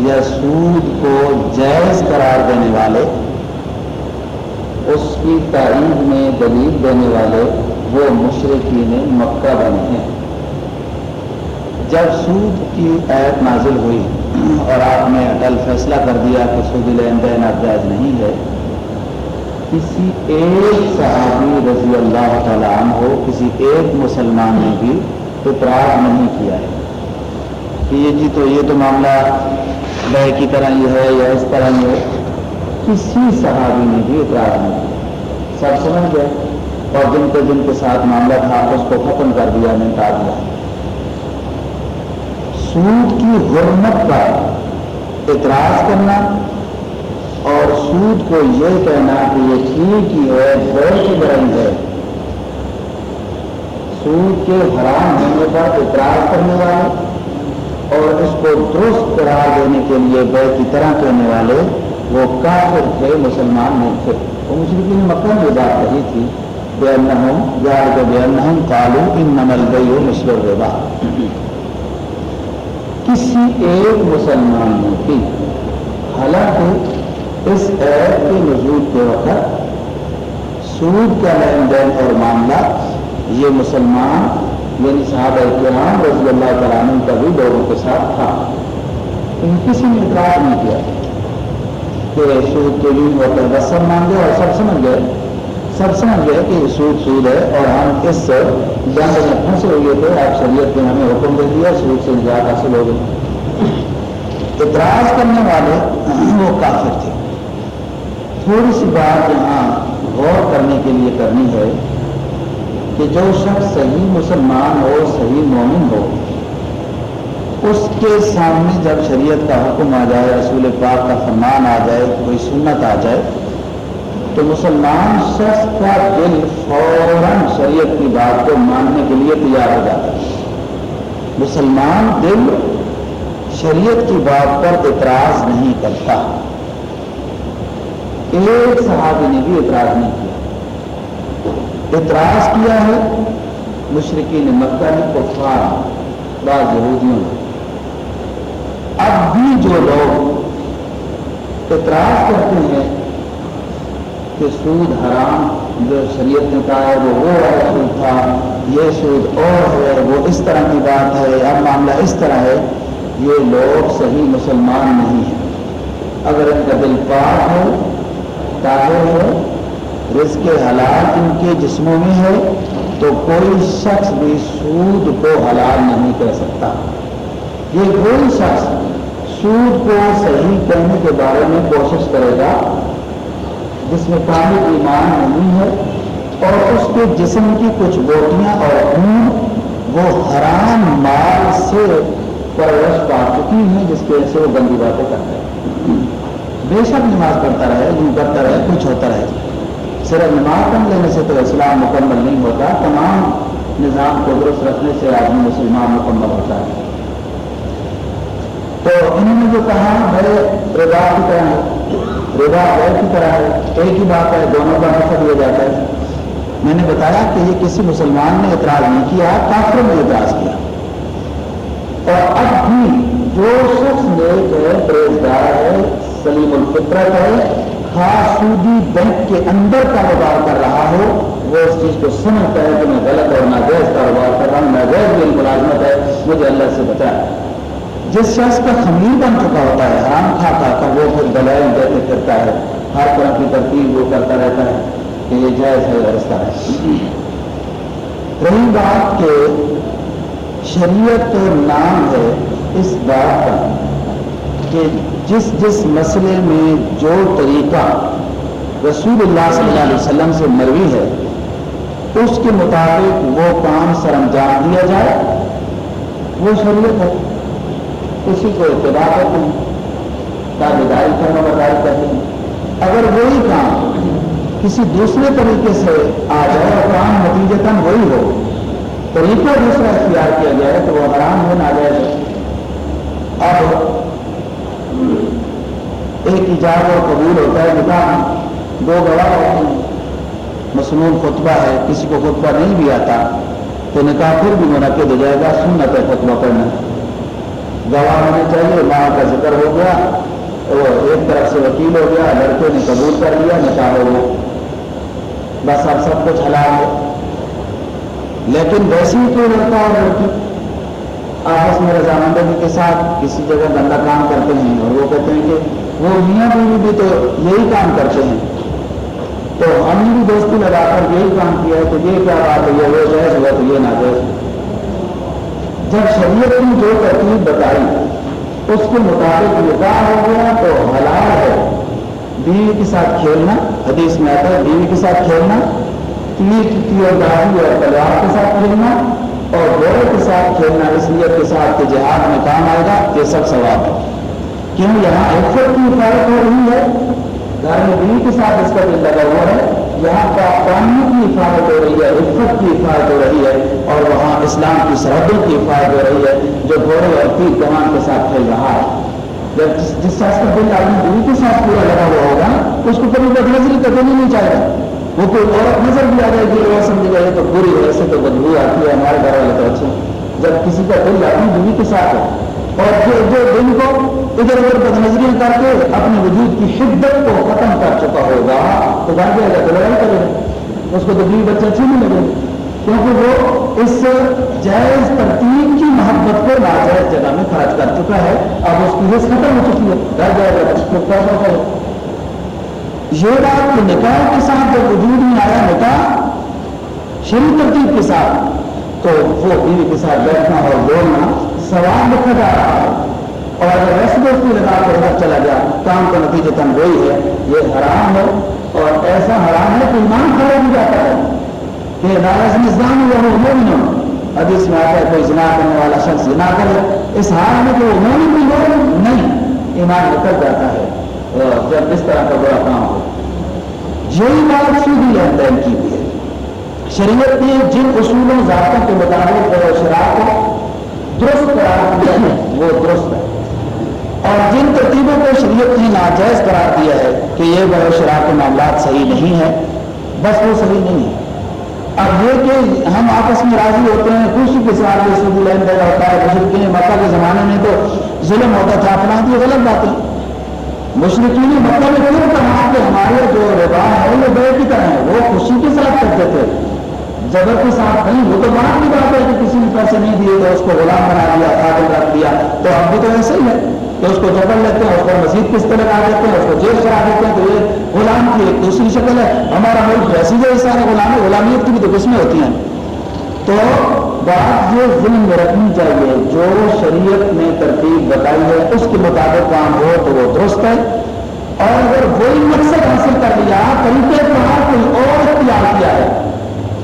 یا سود کو جائز قرار دینے والے، اس کی تعریف میں دلیل دینے والے وہ مشرقین مکہ بنے ہیں۔ جب سود کی عید نازل ہوئی اور آپ نے کل فیصلہ کر دیا کہ سود لین دین اب نہیں ہے، کسی ایک صحابی رضی اللہ تعالیٰ عنہ ہو کسی ایک مسلمان نے بھی اطراف نہیں کیا ہے۔ کہ یہ جی تو یہ تو معاملہ بہ کی طرح ہی ہے یا اس طرح ہی ہے، کسی صحابی نے بھی اطراف نہیں کیا۔ سب سمجھ گئے؟ اور جن کے جن کے ساتھ معاملہ تھا اس کو ختم کر دیا نہیں دیا۔ سود کی حرمت کا اعتراض کرنا اور سود کو یہ کہنا کہ یہ ٹھیک ہی ہے بہت ہی بڑی ہے۔ سود کے حرام ہونے پر اعتراض کرنے والے اور اس کو درست قرار دینے کے لیے بے کی طرح کہنے والے وہ کافر تھے، مسلمان نہیں تھے۔ وہ مشرقی مکہ میں بات کہی تھی۔ بے انہم یا بے انہم کالو ان نمل گئی ہو مشور کسی ایک مسلمان نے بھی حالانکہ اس ایپ کے نزول کے وقت سود کا لین دین اور معاملہ یہ مسلمان یعنی صاحب کرام رضی اللہ تعالیٰ کا بھی لوگوں کے ساتھ تھا۔ ان کسی نے اطلاع نہیں کیا کہ سود کے لیے وہ بس سب مان گئے اور سب سمجھ گئے۔ سب سمجھ گئے کہ یہ سود سود ہے اور ہم اس جنگ میں پھنسے ہوئے تھے آپ شریعت نے ہمیں حکم دے دیا سود سے نجات حاصل ہو گئی۔ اعتراض کرنے والے وہ کافر تھے۔ تھوڑی سی بات یہاں غور کرنے کے لیے کرنی ہے کہ جو شخص صحیح مسلمان ہو، صحیح مومن ہو، اس کے سامنے جب شریعت کا حکم آ جائے، رسول پاک کا فرمان آ جائے، کوئی سنت آ جائے تو مسلمان شخص کا دل فوراً شریعت کی بات کو ماننے کے لیے تیار ہو جاتا ہے۔ مسلمان دل شریعت کی بات پر اعتراض نہیں کرتا۔ ایک صحابی نے بھی اعتراض نہیں کیا۔ اعتراض کیا ہے مشرقی نے مکہ نے، کفار، بعض یہودیوں نے۔ اب بھی جو لوگ اعتراض کرتے ہیں کہ سود حرام جو شریعت نے کہا ہے، وہ وہ والا سود تھا، یہ سود اور ہے، وہ اس طرح کی بات ہے، اب معاملہ اس طرح ہے، یہ لوگ صحیح مسلمان نہیں ہیں۔ اگر ان کا دل پاک ہو طاہر ہے رزق حلال ان کے جسموں میں ہے، تو کوئی شخص بھی سود کو حلال نہیں کہہ سکتا۔ یہ کوئی شخص سود کو صحیح کہنے کے بارے میں کوشش کرے گا جس میں کامل ایمان نہیں ہے اور اس کے جسم کی کچھ بوٹیاں اور خون وہ حرام مال سے پرورش پا چکی ہیں، جس کی وجہ سے وہ گندی باتیں کرتا ہے بے شک نماز پڑھتا رہے یوں کرتا رہے، کچھ ہوتا رہے۔ صرف نماز پڑھ لینے سے تو اسلام مکمل نہیں ہوتا، تمام نظام کو درست رکھنے سے آدمی مسلمان مکمل ہوتا ہے۔ تو انہوں نے جو کہا، بڑے رضا کی طرح ہے غیر کی طرح ہے، ایک ہی بات ہے، دونوں کا نفر لیا جاتا ہے۔ میں نے بتایا کہ یہ کسی مسلمان نے اعتراض نہیں کیا، کافروں نے اعتراض کیا۔ اور اب بھی جو شخص نیک ہے پرہیزگار ہے، سلیم الفطرت ہے خاص سودی بینک کے اندر کاروبار کر رہا ہو، وہ اس چیز کو سمجھتا ہے کہ میں غلط اور ناجائز کاروبار کر رہا ہوں، ناجائز میری ملازمت ہے، مجھے اللہ سے بتایا جس شخص کا خمیر بن چکا ہوتا ہے، حرام کھا کھا وہ پھر دلائل دیتے کرتا ہے۔ ہر طرح کی ترتیب وہ کرتا رہتا ہے کہ یہ جائز ہے رستہ ہے رہی بات کہ شریعت تو نام ہے اس بات کا، کہ جس جس مسئلے میں جو طریقہ رسول اللہ صلی اللہ علیہ وسلم سے مروی ہے، اس کے مطابق وہ کام سر انجام دیا جائے۔ وہ شریعت ہے۔ اسی کو اتباع کرتے ہیں تابیداری کرنا بداری کرتے ہیں اگر وہی کام کسی دوسرے طریقے سے آ جائے اور کام نتیجتاً وہی ہو، طریقہ دوسرا اختیار کیا جائے تو وہ حرام ہو نہ جائے اب ایک ایجاد اور قبول ہوتا ہے نکاح دو گواہ ہوتے ہیں مصنون خطبہ ہے، کسی کو خطبہ نہیں بھی آتا تو نکاح پھر بھی منعقد ہو جائے گا، سنت ہے خطبہ پڑھنا۔ گواہ ہونے چاہیے، ماں کا ذکر ہو گیا، وہ ایک طرف سے وکیل ہو گیا، لڑکے نے قبول کر لیا، نکاح ہو گیا۔ بس اب سب کچھ حلال ہے۔ لیکن ویسے ہی کوئی لڑکا اور لڑکی؟ آپس میں رضامندگی کے ساتھ کسی جگہ گندا کام کرتے ہیں اور وہ کہتے ہیں کہ وہ میاں بیوی بھی تو یہی کام کرتے ہیں۔ تو ہم نے بھی دوستی لگا کر یہی کام کیا ہے تو یہ کیا بات ہے، یہ وہ جائز ہوا تو یہ نہ جائز جب شریعت نے جو ترتیب بتائی، اس کے مطابق نکاح ہو گیا تو حلال ہے۔ بیوی کے ساتھ کھیلنا، حدیث میں آتا ہے بیوی کے ساتھ کھیلنا تیر کی اور داڑھی اور تلوار کے ساتھ کھیلنا اور گھوڑے کے ساتھ کھیلنا، اس لیے کے ساتھ کہ جہاد میں کام آئے گا، یہ سب ثواب ہے۔ کیوں یہاں عفت کی حفاظت ہو رہی ہے؟ گھر میں بیوی کے ساتھ اس کا دل لگا ہوا ہے۔ یہاں کا قانون کی حفاظت ہو رہی ہے عفت کی حفاظت ہو رہی ہے اور وہاں اسلام کی سرحدوں کی حفاظت ہو رہی ہے جو گھوڑے اور تیر کمان کے ساتھ کھیل رہا ہے۔ جب جس شخص کا دل آدمی دلی کے ساتھ پورا لگا ہوا ہوگا، اس کو کبھی بد نظری کبھی نہیں چاہے گا۔ وہ کوئی عورت نظر بھی آ جائے گی، وہ سمجھ گئے تو بری ہے ایسے تو بدبو آتی ہے، ہمارے گھر والے تو اچھے جب کسی کا دل آدمی دلی کے ساتھ ہے اور جو جو دن کو ادھر ادھر بد نظری کر کے اپنے وجود کی شدت کو ختم کر چکا ہوگا، تو گھر جائے گا تو لڑائی کرے، اس کو تو بیوی بچے اچھی نہیں لگے۔ کیونکہ وہ اس جائز ترتیب کی محبت کو ناجائز جگہ میں خرچ کر چکا ہے۔ اب اس کی حص ختم ہو چکی ہے۔ گھر جائے گا تو کیسا کرے یہ بات کہ نکاح کے ساتھ جب وجود میں آیا نکاح شروع ترتیب کے ساتھ، تو وہ بیوی کے ساتھ بیٹھنا اور بولنا سوال لکھا جا رہا ہے اور اگر ایسے دوستی لگا کر ادھر چلا جائے کام کا نتیجہ تن وہی ہے۔ یہ حرام ہے اور ایسا حرام ہے کہ ایمان کھڑا بھی جاتا ہے۔ کہ لالچ نظام وہ مومن حدیث میں آتا ہے، کوئی زنا کرنے والا شخص زنا کرے۔ اس حال میں کہ وہ مومن بھی ہو نہیں، ایمان نکل جاتا ہے۔ جب اس طرح کا بڑا کام ہو، یہی بات سیدھی لین دین کی ہوئی ہے۔ شریعت نے جن اصولوں ضابطوں کے مطابق شراب کو درست قرار دیا ہے، وہ درست ہے۔ اور جن ترتیبوں کو شریعت نے ناجائز قرار دیا ہے کہ یہ بڑے شراب کے معاملات صحیح نہیں ہے بس وہ صحیح نہیں ہے اب یہ کہ ہم آپس میں راضی ہوتے ہیں، خوشی کے ساتھ یہ سب لین دین ہوتا ہے بزرگ کے مکہ کے زمانے میں تو ظلم ہوتا تھا، اپنا یہ غلط بات ہے مشرقین مطلب کیوں کہا کہ ہمارے جو ربا ہے، وہ بے کی طرح ہے وہ خوشی کے ساتھ کرتے تھے۔ جبر کے ساتھ نہیں، وہ تو بات کی بات ہے کہ کسی نے پیسے نہیں دیے تو اس کو غلام بنا دیا خادم رکھ دیا تو اب بھی تو ایسے ہی ہے کہ اس کو جبر لیتے ہیں، اس پر مزید قسط لگا دیتے ہیں، اس کو جیل کرا دیتے ہیں، تو یہ غلام کی ایک دوسری شکل ہے۔ ہمارا ملک ویسی جو حصہ ہے، غلام، غلامیت کی بھی تو قسمیں ہوتی ہیں۔ تو بات یہ ذہن میں رکھنی چاہیے، جو شریعت نے ترتیب بتائی ہے، اس کے مطابق کام ہو تو وہ درست ہے۔ اور اگر وہی مقصد حاصل کر لیا طریقے پر کوئی اور اختیار کیا ہے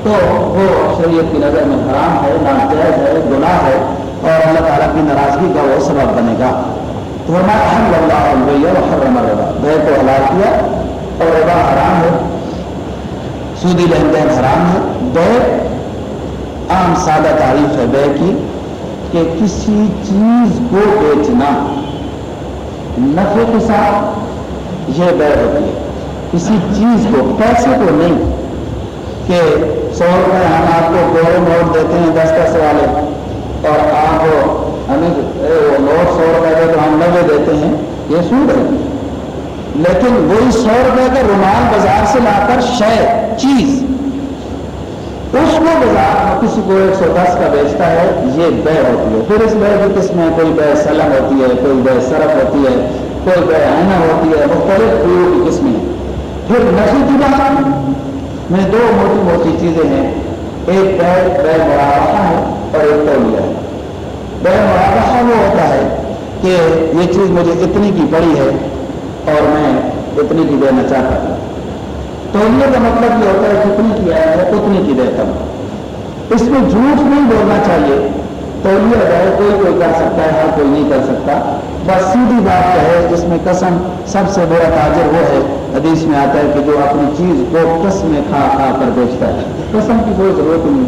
تو وہ شریعت کی نظر میں حرام ہے، ناجائز ہے، گناہ ہے اور اللہ تعالیٰ کی ناراضگی کا وہ سبب بنے گا۔ تو ہمارا اہم اللہ علیہ اور حرم ربا بے کو حلال کیا اور ربا حرام ہے۔ سودی لین دین حرام ہے۔ بے عام سادہ تعریف ہے بے کی کہ کسی چیز کو بیچنا۔ نفے کے ساتھ یہ بے ہوتی ہے۔ کسی چیز کو، پیسے کو نہیں کہ سو روپئے ہم آپ کو گورے نوٹ دیتے ہیں، دس دس والے۔ اور آپ ہمیں نوٹ سو روپئے کا تو ہم نوے دیتے ہیں، یہ سود ہے۔ لیکن وہی سو روپئے کا رومال بازار سے لا کر شہ چیز۔ اس کو بازار میں کسی کو ایک سو دس کا بیچتا ہے، یہ بے ہوتی ہے۔ پھر اس بے کی قسمیں کوئی بے سلم ہوتی ہے، کوئی بے سرف ہوتی ہے، کوئی بے آئینہ ہوتی ہے، مختلف کی قسمیں۔ پھر نشی کی بات۔ میں دو موٹی موٹی چیزیں ہیں۔ ایک بے بے مراحہ ہے اور ایک تولیہ ہے۔ بے مرادہ وہ ہوتا ہے کہ یہ چیز مجھے اتنی کی پڑی ہے اور میں اتنی کی دینا چاہتا ہوں۔ تولیہ کا مطلب یہ ہوتا ہے کتنی کی آیا ہے، اتنی کی دیتا ہوں۔ اس میں جھوٹ نہیں بولنا چاہیے۔ تو یہ ہے، کوئی کوئی کر سکتا ہے، ہر کوئی نہیں کر سکتا۔ بس سیدھی بات ہے، جس میں قسم سب سے بڑا تاجر وہ ہے۔ حدیث میں آتا ہے کہ جو اپنی چیز کو قسم کھا کھا کر بیچتا ہے۔ قسم کی کوئی ضرورت نہیں۔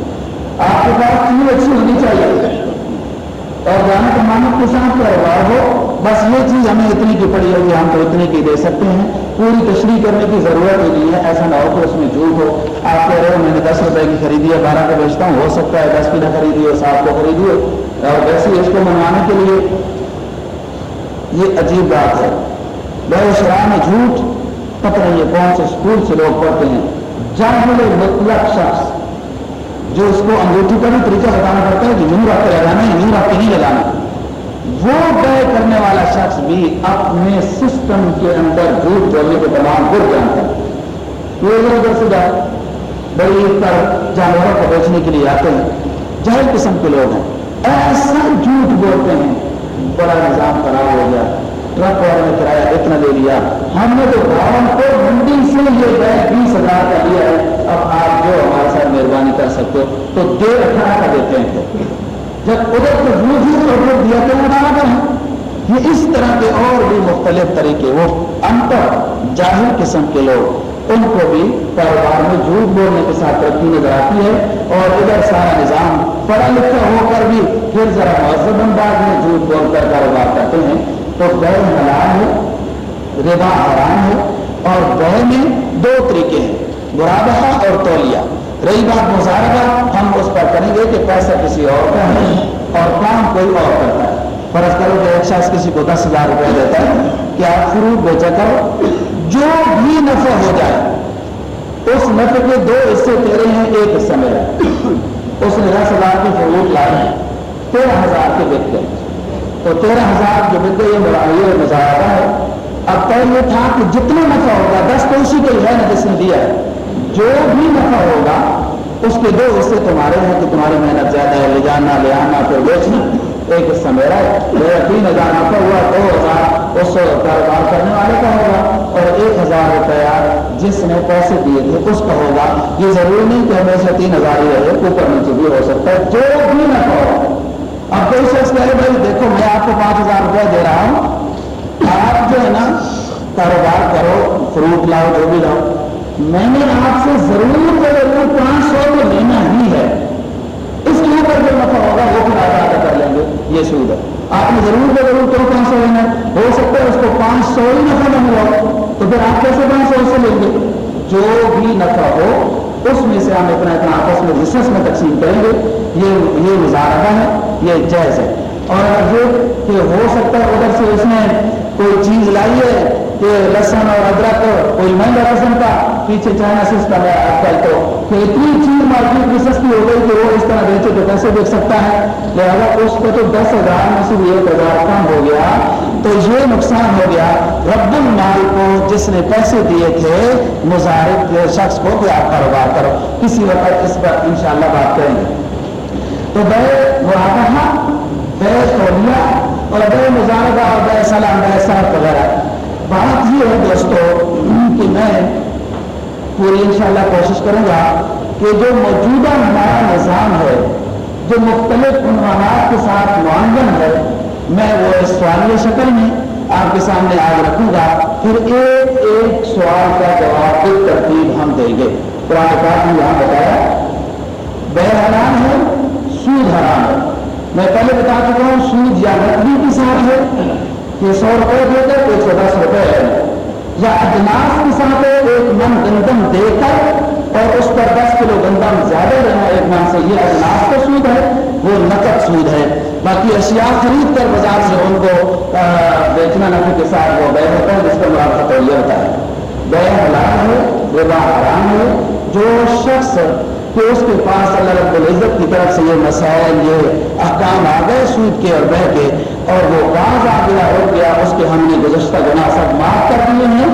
آپ کے پاس چیز اچھی ہونی چاہیے۔ اور جانا کمانے کے ساتھ کاروبار ہو، بس یہ چیز ہمیں اتنی کی پڑی ہوگی، ہم تو اتنی کی دے سکتے ہیں۔ پوری تشریح کرنے کی ضرورت ہی نہیں ہے، ایسا نہ ہو کہ اس میں جھوٹ ہو۔ آپ کہہ رہے ہو میں نے دس روپئے کی خریدی ہے، بارہ کو بیچتا ہوں، ہو سکتا ہے، دس کی نہ خریدی ہو سات کو خریدی ہو اور ویسے اس کو منوانے کے لیے یہ عجیب بات ہے۔ بے شرح میں جھوٹ پتہ نہیں ہے کون سے اسکول سے لوگ پڑھتے ہیں۔ جاہل مطلق شخص جو اس کو انگوٹھی کا بھی طریقہ بتانا پڑتا ہے کہ یوں رکھ کے لگانا ہے، یوں رکھ کے نہیں لگانا۔ وہ طے کرنے والا شخص بھی اپنے سسٹم کے اندر جھوٹ بولنے کے تمام گر جانتا ہے۔ وہ ادھر ادھر سے جائے بڑی عید پر جانوروں کو بیچنے کے لیے آتے ہیں۔ جہل قسم کے لوگ ہیں۔ ایسا جھوٹ بولتے ہیں۔ بڑا نظام خراب ہو گیا۔ ٹرک والے نے کرایہ اتنا دے لیا۔ ہم نے تو گاؤں کو منڈی سے یہ بیگ بیس ہزار کا لیا ہے۔ اب آپ جو ہمارے ساتھ مہربانی کر سکتے ہو، تو ڈیڑھ اٹھارہ کا دیتے ہیں۔ جب ادھر تو دیا تو اٹھارہ یہ اس طرح کے اور بھی مختلف طریقے، وہ انتر جاہر قسم کے لوگ، ان کو بھی کاروبار میں جھوٹ بولنے کے ساتھ ترقی نظر آتی ہے اور ادھر سارا نظام پڑھا لکھا ہو کر بھی پھر ذرا مذہب انداز میں جھوٹ بول کر کاروبار کرتے ہیں۔ تو بے حلال ہے، ربا حرام ہے اور بے میں دو طریقے ہیں، مرابحہ اور تولیا رہی بات مظاہرہ ہم اس پر کریں گے کہ پیسہ کسی اور کا ہے اور کام کوئی اور کرتا ہے۔ فرض کرو کہ ایک شخص کسی کو دس ہزار روپئے دیتا ہے کہ آپ فروٹ بیچا کرو۔ جو بھی نفع ہو جائے، اس نفع کے دو حصے تیرے ہیں، ایک حصہ میرا۔ اس نے دس ہزار کی فروٹ لائے تیرہ ہزار کے بکتے ہیں تو تیرہ ہزار جو بک گئی یہ مظاہرہ ہے۔ اب طے یہ تھا کہ جتنا نفع ہوگا، دس تو اسی کے ہے نا جس نے دیا ہے۔ جو بھی نفع ہوگا، اس کے دو حصے تمہارے ہیں کہ تمہاری محنت زیادہ ہے، لے جانا، لے آنا، پھر بیچنا۔ ایک حصہ میرا ہے، میرا تین ہزار نفع ہوا، دو ہزار اس کاروبار کرنے والے کا ہوگا اور ایک ہزار روپیہ جس نے پیسے دیے تھے، اس کا ہوگا۔ یہ ضروری نہیں کہ ہمیشہ تین ہزار ہی رہے، اوپر نیچے بھی ہو سکتا ہے۔ جو بھی نفع ہوگا اب کوئی شخص کہے، بھائی دیکھو، میں آپ کو پانچ ہزار روپیہ دے رہا ہوں۔ آپ جو ہے نا، کاروبار کرو، فروٹ لاؤ، جو بھی لاؤ۔ میں نے آپ سے ضرور ضرور پانچ سو تو لینا ہی ہے۔ اس کے اوپر جو نفع ہوگا وہ پھر آپ ادا کر لیں گے۔ یہ سود ہے۔ آپ نے ضرور کو ضرور کیوں پانچ سو لینا ہو سکتا ہے اس کو پانچ سو ہی نفع نہ ہوا۔ تو پھر آپ کیسے پانچ سو سے لیں گے؟ جو بھی نفع ہو، اس میں سے ہم اتنا اتنا آپس میں حصص میں تقسیم کریں گے۔ یہ یہ مظاہرہ ہے، یہ جائز ہے۔ اور یہ کہ ہو سکتا ہے، ادھر سے اس نے کوئی چیز لائی ہے کہ لہسن اور ادرک، کوئی مہنگا قسم کا پیچھے چائنا سسٹم ہے آج کل تو کہ اتنی چیز مارکیٹ میں سستی ہو گئی کہ وہ اس طرح بیچے تو کیسے بیچ سکتا ہے۔ لہٰذا اس کو تو دس ہزار میں صرف ایک ہزار کم ہو گیا تو یہ نقصان ہو گیا۔ رب المال کو جس نے پیسے دیے تھے مظاہر شخص کو کہ آپ کاروبار کرو۔ کسی وقت اس پر انشاءاللہ بات کریں گے۔ تو بے مرادہ بے تولیا اور بے مظاہرہ اور بے سلام، بے صاحب وغیرہ۔ بات یہ ہے دوستو کہ میں پوری انشاءاللہ کوشش کروں گا کہ جو موجودہ ہمارا نظام ہے، جو مختلف عنوانات کے ساتھ معاون ہے، میں وہ اس سوالیہ شکل میں آپ کے سامنے آگ رکھوں گا۔ پھر ایک ایک سوال کا جواب ایک ترتیب ہم دیں گے۔ قرآن پاک نے یہاں بتایا بے حرام ہے، سود حرام ہے۔ میں پہلے بتا چکا ہوں، سود یا نقدی کی ساتھ ہے، کہ سو روپئے دے کر ایک سو دس روپئے ہے۔ یا اجناس کے ساتھ ایک من گندم دے کر اور اس پر دس کلو گندم زیادہ لینا ایک من سے یہ اجناس کا سود ہے، وہ نقد سود ہے۔ باقی اشیاء خرید کر بازار سے ان کو بیچنا نفے کے ساتھ وہ بے ہوتا ہے، جس کا مراد یہ ہوتا ہے۔ بے حلال ہے، ربا حرام ہے، جو شخص کہ اس کے پاس اللہ رب العزت کی طرف سے یہ مسائل، یہ احکام آ گئے سود کے اور بہ کے، اور وہ باز آ گیا ہو گیا، اس کے ہم نے گزشتہ گناہ سب معاف کر دیے ہیں۔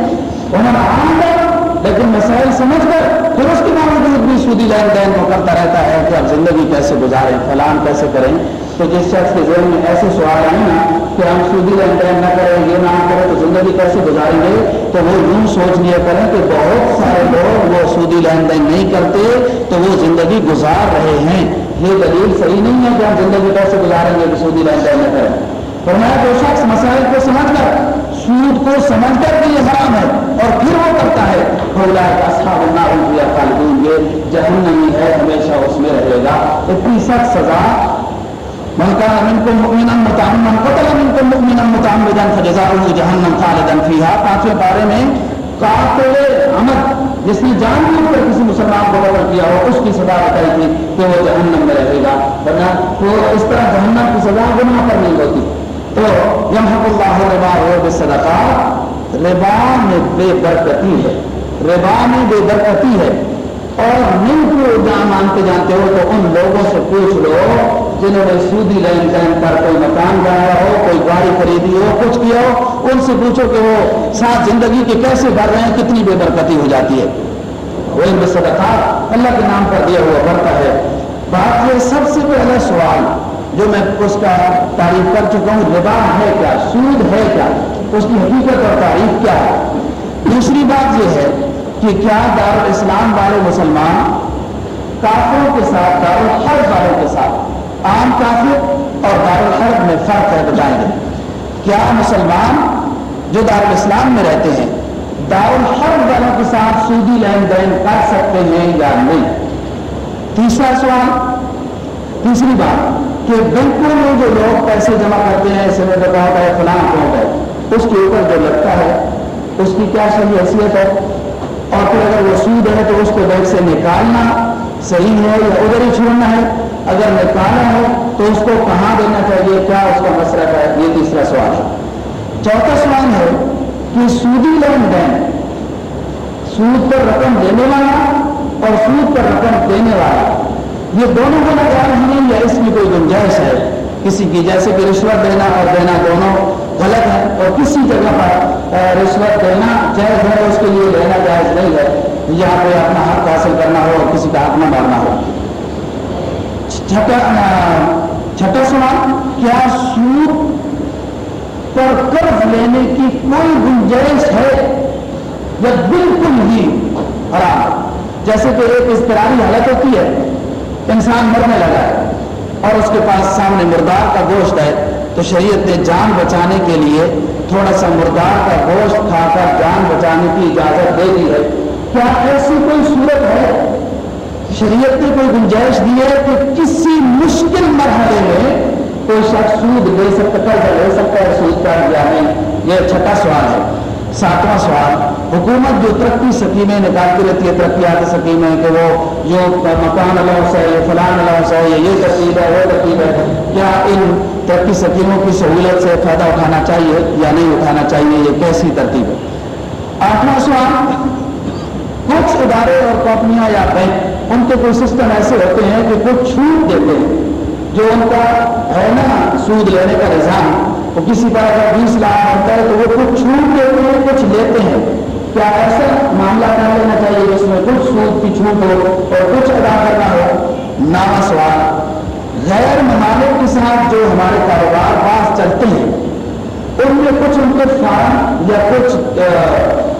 انہوں نے عام کر، لیکن مسائل سمجھ کر، پھر اس کے باوجود بھی سودی لین دین کو کرتا رہتا ہے کہ اب زندگی کیسے گزاریں، فلان کیسے کریں۔ تو جس شخص کے ذہن میں ایسے سوال آئے نا کہ ہم سودی لین دین نہ کریں یہ نہ کریں تو زندگی کیسے گزاریں گے تو وہ یوں سوچ لیا کریں کہ بہت سارے لوگ وہ سودی لین دین نہیں کرتے تو وہ زندگی گزار رہے ہیں۔ یہ دلیل صحیح نہیں ہے کہ ہم زندگی کیسے گزاریں گے کہ سودی لین دین نہ کریں۔ فرمایا جو شخص مسائل کو سمجھ کر، سود کو سمجھ کر بھی یہ حرام ہے اور پھر وہ کرتا ہے۔ جہنمی ہے، ہمیشہ اس میں رہے گا۔ اتنی سخت سزا ملکہ امن کو مکمن متعمن قتل امن کو مکمن متعمدن فجزا جہنم خالدن پانچویں بارے میں قاتل عمد جس نے جان بوجھ کر کسی مسلمان کو قتل کیا ہو، اس کی سزا بتائی تھی کہ وہ جہنم میں رہے گا۔ ورنہ وہ اس طرح جہنم کی سزا گناہ پر نہیں ہوتی۔ تو یمحق اللہ ربا ہو صدقات ربا میں بے برکتی ہے۔ ربا میں بے برکتی ہے۔ اور نہیں کو جان مانتے جانتے ہو تو ان لوگوں سے پوچھ لو جنہوں نے سودی لین دین پر کوئی مکان بنایا ہو، کوئی گاڑی خریدی ہو، کچھ کیا ہو، ان سے پوچھو کہ وہ ساتھ زندگی کے کیسے بڑھ رہے ہیں، کتنی بے برکتی ہو جاتی ہے۔ وہ ان میں صدقات اللہ کے نام پر دیا ہوا بڑھتا ہے۔ بات یہ سب سے پہلا سوال جو میں اس کا تعریف کر چکا ہوں، ربا ہے کیا، سود ہے کیا، اس کی حقیقت اور تعریف کیا ہے۔ دوسری بات یہ ہے کہ کیا دار اسلام والے مسلمان کافروں کے ساتھ، دار الحرب والوں کے ساتھ عام کافر اور دارالحرب میں فرق ہے بتائیں گے۔ کیا مسلمان جو دار الاسلام میں رہتے ہیں، دارالحرب والوں کے ساتھ سودی لین دین کر سکتے ہیں یا نہیں؟ تیسرا سوال، تیسری بات کہ بالکل میں جو لوگ پیسے جمع کرتے ہیں، اسے میں بتا ہے فلاں اکاؤنٹ ہے؟ اس کے اوپر جو لگتا ہے، اس کی کیا صحیح حیثیت ہے؟ اور پھر اگر وہ سود ہے تو اس کو بینک سے نکالنا صحیح ہے یا ادھر ہی چھوڑنا ہے؟ اگر نکالنا ہے تو اس کو کہاں دینا چاہیے؟ کیا اس کا مسئلہ ہے؟ یہ تیسرا سوال ہے۔ چوتھا سوال ہے کہ سودی لین دین، سود پر رقم دینے والا اور سود پر رقم دینے والا، یہ دونوں کو نظر نہیں یا اس میں کوئی گنجائش ہے؟ کسی کی جیسے کہ رشوت دینا اور دینا دونوں غلط ہے اور کسی جگہ پر رشوت دینا جائز ہے، اس کے لیے لینا جائز نہیں ہے۔ یہاں پہ اپنا حق حاصل کرنا ہو اور کسی کا حق نہ مارنا ہو۔ چھٹا سوال کیا سود پر قرض لینے کی کوئی گنجائش ہے یا بالکل ہی حرام جیسے کہ ایک اضطراری حالت ہوتی ہے انسان مرنے لگا ہے اور اس کے پاس سامنے مردار کا گوشت ہے تو شریعت نے جان بچانے کے لیے تھوڑا سا مردار کا گوشت کھا کر جان بچانے کی اجازت دے دی ہے کیا ایسی کوئی صورت ہے شریعت نے کوئی گنجائش دی ہے کہ کسی مشکل مرحلے میں کوئی شخص سود لے سکتا ہے لے سکتا ہے، سود کا یا نہیں یہ چھٹا سوال ہے۔ ساتواں سوال، حکومت جو ترقی سکیمیں نکالتی رہتی ہے، ترقیات سکیمیں کہ وہ جو مکان الاؤنس ہے، یہ فلان الاؤنس ہے یہ ترتیب ہے، وہ ترتیب ہے۔ کیا ان ترقی سکیموں کی سہولت سے فائدہ اٹھانا چاہیے یا نہیں اٹھانا چاہیے؟ یہ کیسی ترتیب ہے؟ آٹھواں سوال کچھ ادارے اور کمپنیاں یا بینک، ان کے کوئی سسٹم ایسے ہوتے ہیں کہ کچھ چھوٹ دیتے ہیں، جو ان کا ہے نا سود لینے کا نظام وہ کسی پر اگر بیس لاکھ ہوتا ہے تو وہ کچھ چھوٹ دیتے ہیں، کچھ لیتے ہیں۔ کیا ایسا معاملہ کر لینا چاہیے جس میں کچھ سود کی چھوٹ ہو اور کچھ ادا کرنا ہو؟ نام سوال۔ غیر ممالک کے ساتھ جو ہمارے کاروبار پاس چلتے ہیں، ان میں کچھ ان کے فارم یا کچھ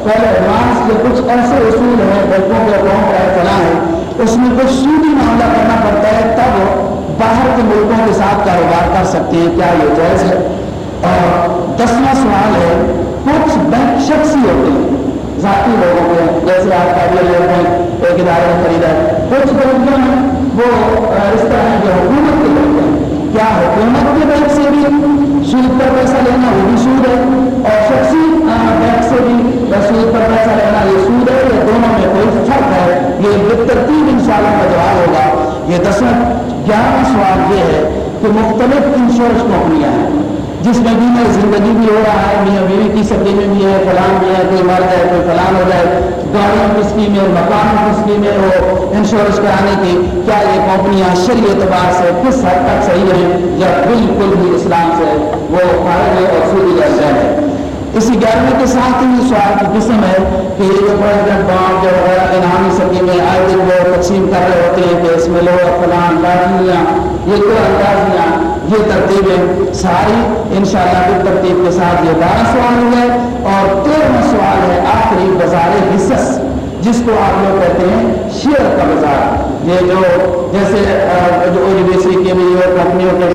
پہلے ایڈوانس یا کچھ ایسے اصول ہیں بینکوں کے اکاؤنٹ ہے فلاں ہے، اس میں کچھ سودی معاملہ کرنا پڑتا ہے، تب باہر کے ملکوں کے ساتھ کاروبار کر سکتے ہیں، کیا یہ جائز ہے؟ اور دسواں سوال ہے، کچھ بینک شخصی ہوتے ہیں، ذاتی لوگوں کے جیسے آپ کا لوگ ہیں ایک ادارے میں خریدا ہے، کچھ بینک ہیں، وہ اس طرح جو حکومت کے لوگ ہیں۔ کیا حکومت کے بینک سے بھی؟ سود پر پیسہ لینا وہ بھی سود ہے اور شخصی بینک سے بھی سود پر پیسہ لینا یہ سود ہے یہ دونوں میں کوئی فرق ہے یہ بے ترتیب ان شاء اللہ کا جواب ہوگا یہ دسواں گیارہواں سوال یہ ہے کہ مختلف انشورنس کمپنیاں ہیں جس میں بیمہ زندگی بھی ہو رہا ہے میاں بیوی کی سبزی میں بھی ہے فلان بھی ہے کوئی مر جائے کوئی فلان ہو جائے گاڑیوں کی اسکیمیں مکانوں کی اسکیمیں ہو انشورنس کرانے کی کیا یہ کمپنیاں شری اعتبار سے کس حد تک صحیح ہیں یا بالکل بھی اسلام سے وہ خارج ہے اور سودی درجہ ہے۔ اسی گیارہویں کے ساتھ ہی سوال کی قسم ہے کہ یہ جو پریزیڈنٹ بانڈ جو وغیرہ انعامی سبھی میں آئے دن وہ تقسیم کر رہے ہوتے ہیں کہ اس میں لوگ فلان لاٹیاں یہ تو اندازیاں یہ ترتیبیں ساری انشاءاللہ کی ترتیب کے ساتھ یہ بارہ سوال ہوئے اور تیرہواں سوال ہے آخری بازار حصص، جس کو آپ لوگ کہتے ہیں شیئر کا بازار۔ یہ جو جیسے جو او کے بھی اور کمپنیوں کے